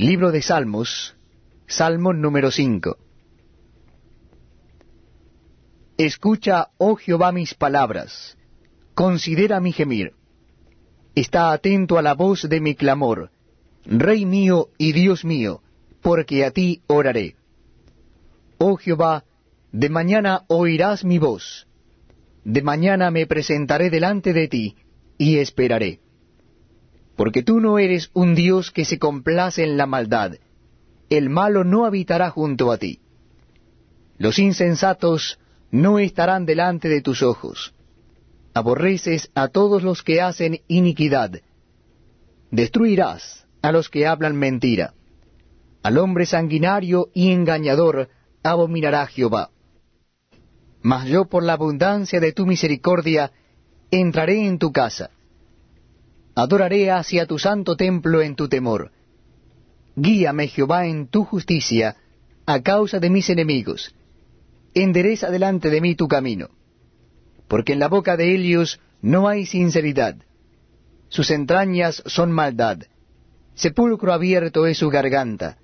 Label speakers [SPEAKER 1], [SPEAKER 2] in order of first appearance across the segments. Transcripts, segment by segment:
[SPEAKER 1] Libro de Salmos, Salmo número 5. Escucha, oh Jehová, mis palabras, considera mi gemir. Está atento a la voz de mi clamor, Rey mío y Dios mío, porque a ti oraré. Oh Jehová, de mañana oirás mi voz, de mañana me presentaré delante de ti, y esperaré. Porque tú no eres un Dios que se complace en la maldad, el malo no habitará junto a ti. Los insensatos no estarán delante de tus ojos. Aborreces a todos los que hacen iniquidad. Destruirás a los que hablan mentira. Al hombre sanguinario y engañador abominará Jehová. Mas yo por la abundancia de tu misericordia entraré en tu casa. Adoraré hacia tu santo templo en tu temor. Guíame Jehová en tu justicia a causa de mis enemigos. Endereza delante de mí tu camino. Porque en la boca de ellos no hay sinceridad. Sus entrañas son maldad. Sepulcro abierto es su garganta.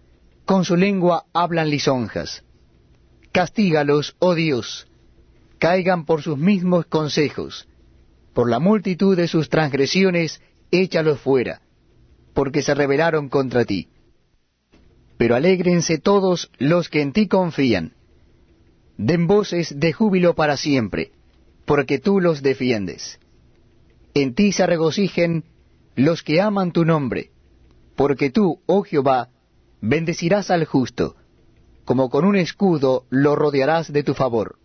[SPEAKER 1] Con su lengua hablan lisonjas. Castígalos, oh Dios, caigan por sus mismos consejos. Por la multitud de sus transgresiones, échalos fuera, porque se rebelaron contra ti. Pero alégrense todos los que en ti confían. Den voces de júbilo para siempre, porque tú los defiendes. En ti se regocijen los que aman tu nombre, porque tú, oh Jehová, bendecirás al justo como con un escudo lo rodearás de tu favor.